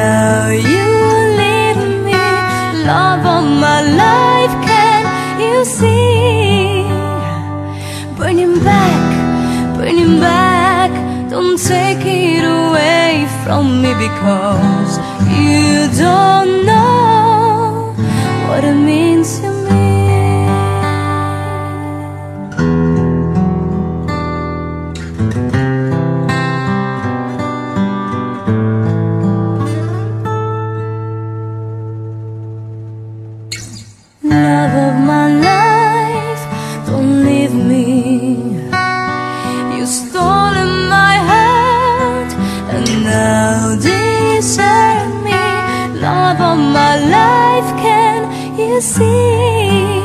Now you leave me, love of my life? Can you see? Burning back, burning back. Don't take it away from me because you don't know. Love of my life, don't leave me. You stolen my heart and now desert me. Love of my life, can you see?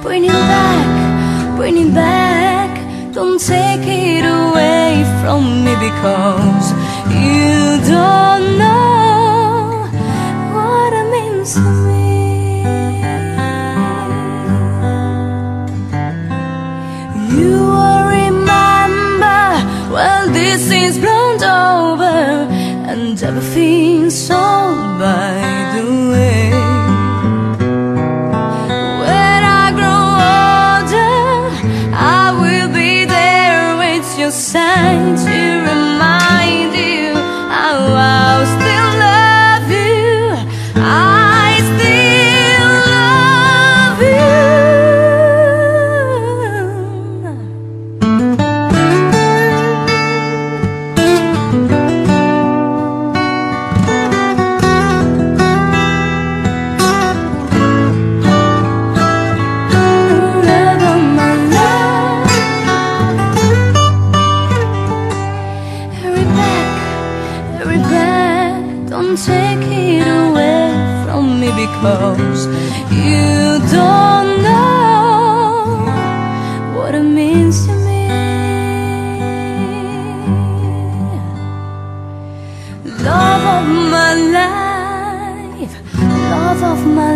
Bring it back, bring it back. Don't take it away from me because you don't know what it means to me. Is blown over and everything's all by the way. When I grow older, I will be there with your side. take it away from me because you don't know what it means to me. Love of my life, love of my